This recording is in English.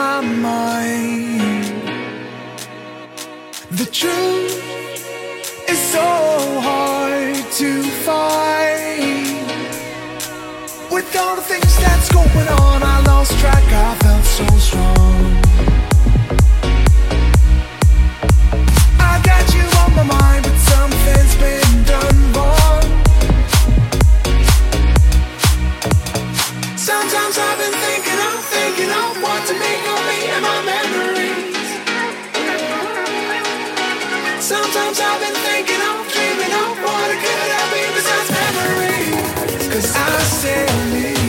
my mind. The truth is so hard to find. With all the things that's going on, I lost track. I felt so strong. i've been thinking i'm still need